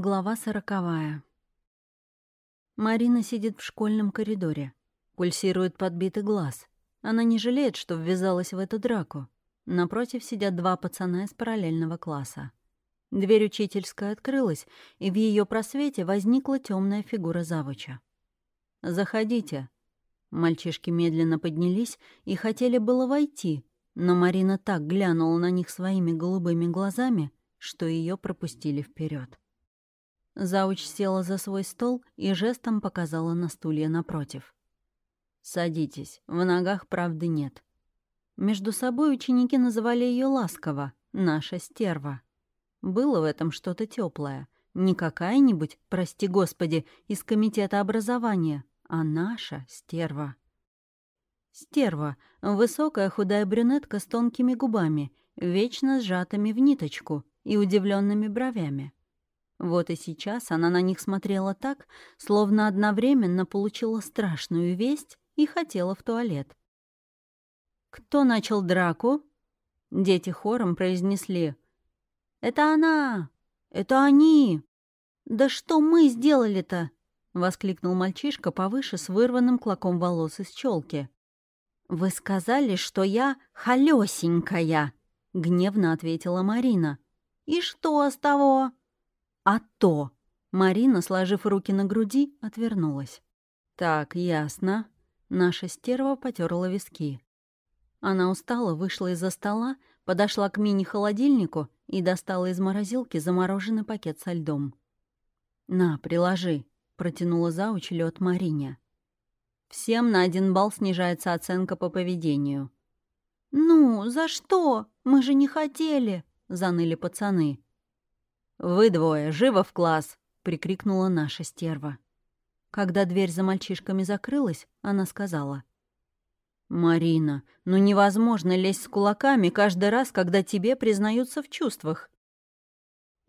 Глава сороковая. Марина сидит в школьном коридоре. Пульсирует подбитый глаз. Она не жалеет, что ввязалась в эту драку. Напротив сидят два пацана из параллельного класса. Дверь учительская открылась, и в ее просвете возникла темная фигура завуча. «Заходите». Мальчишки медленно поднялись и хотели было войти, но Марина так глянула на них своими голубыми глазами, что ее пропустили вперед. Зауч села за свой стол и жестом показала на стулья напротив. «Садитесь, в ногах правды нет». Между собой ученики называли ее ласково «наша стерва». Было в этом что-то теплое. Не какая-нибудь, прости господи, из комитета образования, а наша стерва. Стерва — высокая худая брюнетка с тонкими губами, вечно сжатыми в ниточку и удивленными бровями. Вот и сейчас она на них смотрела так, словно одновременно получила страшную весть и хотела в туалет. «Кто начал драку?» Дети хором произнесли. «Это она! Это они!» «Да что мы сделали-то?» — воскликнул мальчишка повыше с вырванным клоком волос из челки. «Вы сказали, что я холёсенькая!» — гневно ответила Марина. «И что с того?» «А то!» Марина, сложив руки на груди, отвернулась. «Так, ясно». Наша стерва потерла виски. Она устала, вышла из-за стола, подошла к мини-холодильнику и достала из морозилки замороженный пакет со льдом. «На, приложи», — протянула зауч лед Марине. «Всем на один балл снижается оценка по поведению». «Ну, за что? Мы же не хотели», — заныли пацаны. «Вы двое, живо в класс!» — прикрикнула наша стерва. Когда дверь за мальчишками закрылась, она сказала. «Марина, ну невозможно лезть с кулаками каждый раз, когда тебе признаются в чувствах».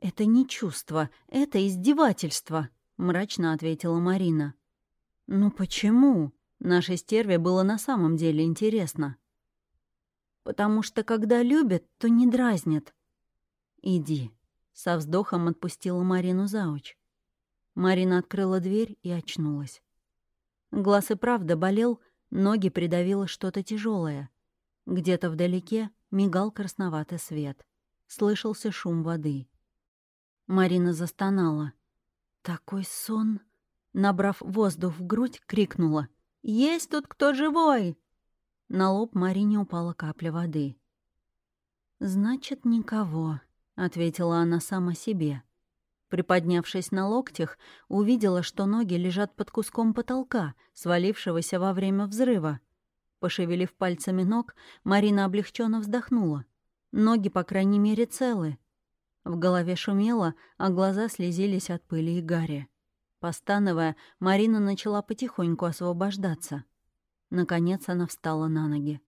«Это не чувство, это издевательство», — мрачно ответила Марина. «Ну почему?» Нашей стерве было на самом деле интересно. «Потому что когда любят, то не дразнят». «Иди», со вздохом отпустила Марину зауч. Марина открыла дверь и очнулась. Глаз и правда болел, ноги придавило что-то тяжелое. Где-то вдалеке мигал красноватый свет. Слышался шум воды. Марина застонала. «Такой сон!» Набрав воздух в грудь, крикнула. «Есть тут кто живой?» На лоб Марине упала капля воды. «Значит, никого», ответила она сама себе. Приподнявшись на локтях, увидела, что ноги лежат под куском потолка, свалившегося во время взрыва. Пошевелив пальцами ног, Марина облегченно вздохнула. Ноги, по крайней мере, целы. В голове шумело, а глаза слезились от пыли и гари. Постановая, Марина начала потихоньку освобождаться. Наконец она встала на ноги.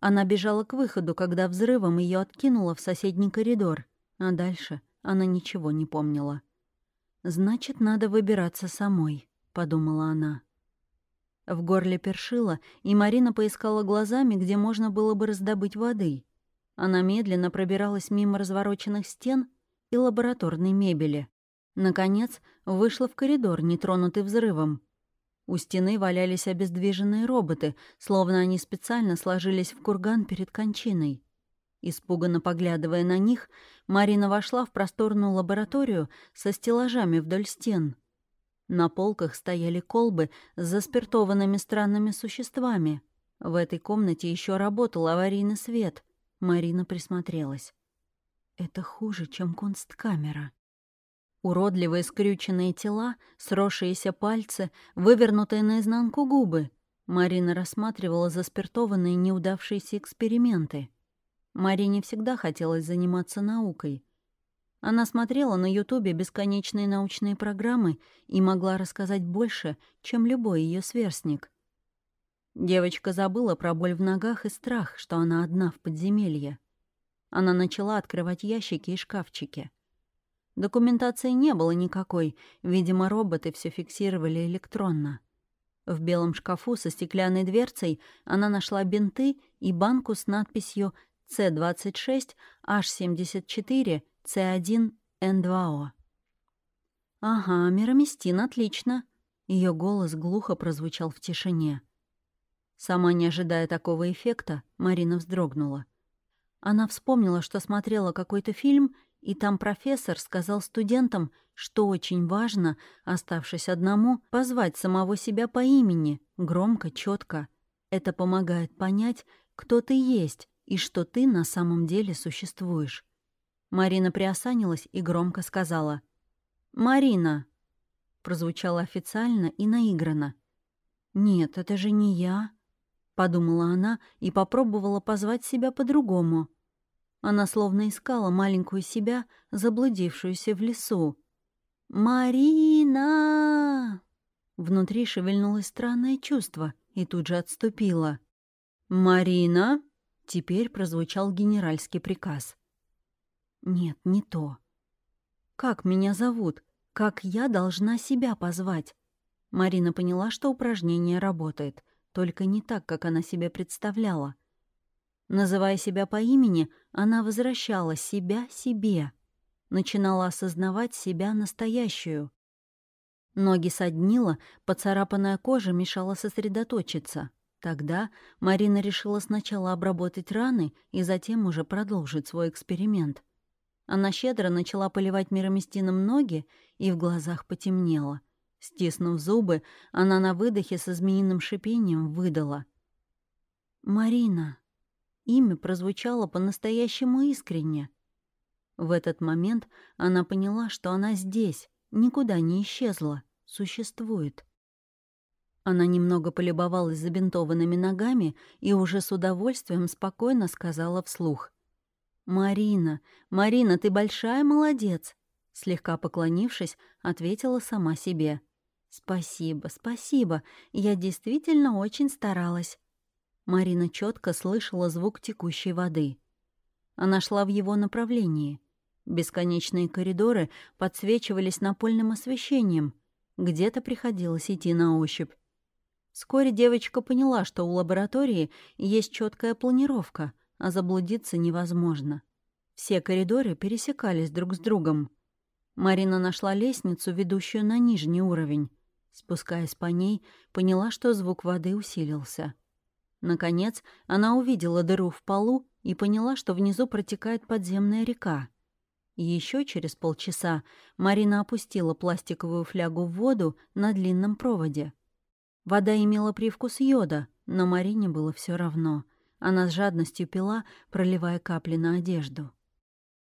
Она бежала к выходу, когда взрывом ее откинуло в соседний коридор — а дальше она ничего не помнила. «Значит, надо выбираться самой», — подумала она. В горле першило, и Марина поискала глазами, где можно было бы раздобыть воды. Она медленно пробиралась мимо развороченных стен и лабораторной мебели. Наконец, вышла в коридор, нетронутый взрывом. У стены валялись обездвиженные роботы, словно они специально сложились в курган перед кончиной. Испуганно поглядывая на них, Марина вошла в просторную лабораторию со стеллажами вдоль стен. На полках стояли колбы с заспиртованными странными существами. В этой комнате еще работал аварийный свет. Марина присмотрелась. Это хуже, чем кунсткамера. Уродливые скрюченные тела, сросшиеся пальцы, вывернутые наизнанку губы. Марина рассматривала заспиртованные неудавшиеся эксперименты — Марине всегда хотелось заниматься наукой. Она смотрела на Ютубе бесконечные научные программы и могла рассказать больше, чем любой ее сверстник. Девочка забыла про боль в ногах и страх, что она одна в подземелье. Она начала открывать ящики и шкафчики. Документации не было никакой, видимо, роботы все фиксировали электронно. В белом шкафу со стеклянной дверцей она нашла бинты и банку с надписью с26, H74, C1, N2O. «Ага, мироместин, отлично». Ее голос глухо прозвучал в тишине. Сама не ожидая такого эффекта, Марина вздрогнула. Она вспомнила, что смотрела какой-то фильм, и там профессор сказал студентам, что очень важно, оставшись одному, позвать самого себя по имени, громко, четко. Это помогает понять, кто ты есть и что ты на самом деле существуешь. Марина приосанилась и громко сказала «Марина!» Прозвучало официально и наигранно. «Нет, это же не я», — подумала она и попробовала позвать себя по-другому. Она словно искала маленькую себя, заблудившуюся в лесу. «Марина!» Внутри шевельнулось странное чувство и тут же отступило. «Марина!» — теперь прозвучал генеральский приказ. «Нет, не то. Как меня зовут? Как я должна себя позвать?» Марина поняла, что упражнение работает, только не так, как она себе представляла. Называя себя по имени, она возвращала себя себе, начинала осознавать себя настоящую. Ноги соднила, поцарапанная кожа мешала сосредоточиться. Тогда Марина решила сначала обработать раны и затем уже продолжить свой эксперимент. Она щедро начала поливать мироместином ноги, и в глазах потемнело — Стиснув зубы, она на выдохе со змеиным шипением выдала. «Марина». Имя прозвучало по-настоящему искренне. В этот момент она поняла, что она здесь, никуда не исчезла, существует. Она немного полюбовалась забинтованными ногами и уже с удовольствием спокойно сказала вслух. «Марина, Марина, ты большая молодец!» Слегка поклонившись, ответила сама себе — «Спасибо, спасибо. Я действительно очень старалась». Марина четко слышала звук текущей воды. Она шла в его направлении. Бесконечные коридоры подсвечивались напольным освещением. Где-то приходилось идти на ощупь. Вскоре девочка поняла, что у лаборатории есть четкая планировка, а заблудиться невозможно. Все коридоры пересекались друг с другом. Марина нашла лестницу, ведущую на нижний уровень. Спускаясь по ней, поняла, что звук воды усилился. Наконец, она увидела дыру в полу и поняла, что внизу протекает подземная река. Еще через полчаса Марина опустила пластиковую флягу в воду на длинном проводе. Вода имела привкус йода, но Марине было все равно. Она с жадностью пила, проливая капли на одежду.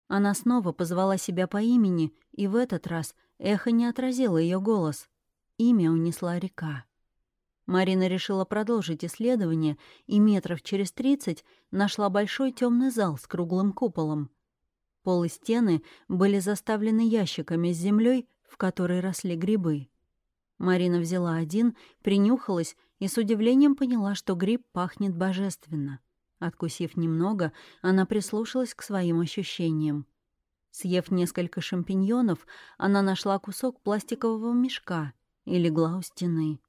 Она снова позвала себя по имени, и в этот раз эхо не отразило ее голос — Имя унесла река. Марина решила продолжить исследование и метров через тридцать нашла большой темный зал с круглым куполом. Пол и стены были заставлены ящиками с землей, в которой росли грибы. Марина взяла один, принюхалась и с удивлением поняла, что гриб пахнет божественно. Откусив немного, она прислушалась к своим ощущениям. Съев несколько шампиньонов, она нашла кусок пластикового мешка и легла у стены.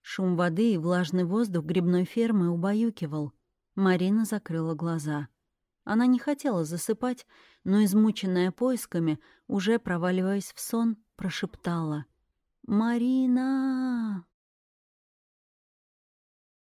Шум воды и влажный воздух грибной фермы убаюкивал. Марина закрыла глаза. Она не хотела засыпать, но, измученная поисками, уже проваливаясь в сон, прошептала «Марина!».